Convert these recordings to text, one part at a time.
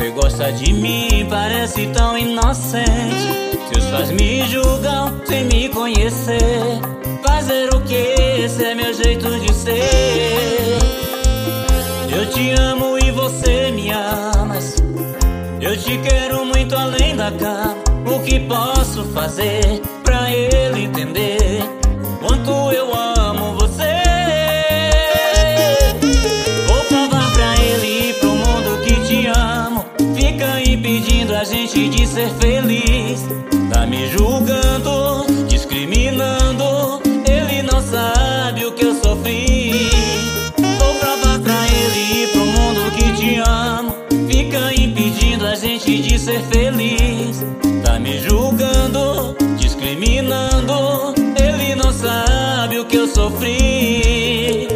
Você gosta de mim, parece tão inocente. Seus faz me julgam sem me conhecer. Te amo e você me amas. Eu te quero muito além da cama. O que posso fazer pra ele entender? Quanto eu amo. a gente de ser feliz. De ser feliz. Tá me julgando, discriminando. Ele não sabe o que eu sofri.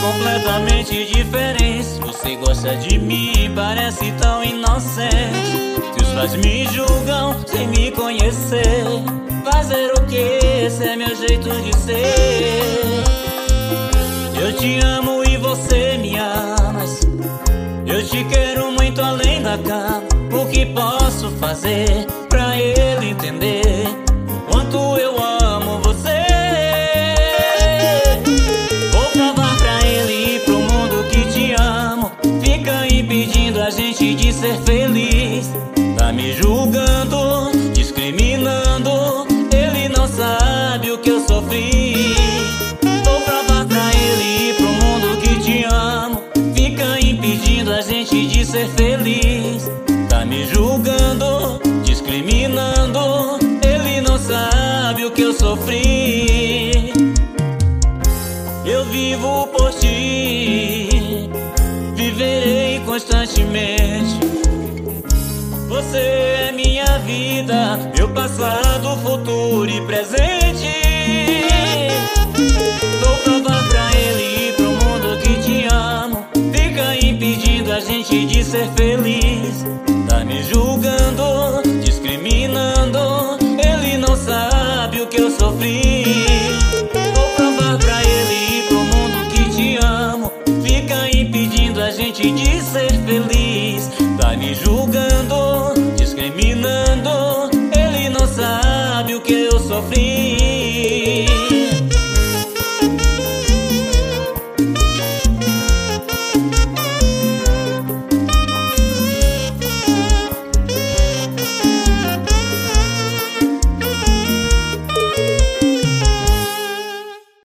completamente diferentes. Você gosta de mim, parece tão inocente. Pais me julgam sem me conhecer. Fazer o que? Esse é meu jeito de ser. Eu te amo e você me amas. Eu te quero muito além da cama. O que posso fazer pra ele entender? Quanto eu amo você. de ser feliz. Tá me julgando, discriminando. Ele não sabe o que eu sofri. Vou provar pra ele e pro mundo que te amo. Fica impedindo a gente de ser feliz. Tá me julgando, discriminando. Ele não sabe o que eu sofri. Eu vivo por ti viverei constantemente. Você é minha vida, meu passado, futuro e presente. Vou provar pra ele e pro mundo que te amo. Fica impedindo a gente de ser feliz. Tá me julgando, discriminando. Ele não sabe o que eu sofri. Vou provar pra ele e pro mundo que te amo. Fica impedindo a gente de ser feliz. Tá me julgando. que eu sofri.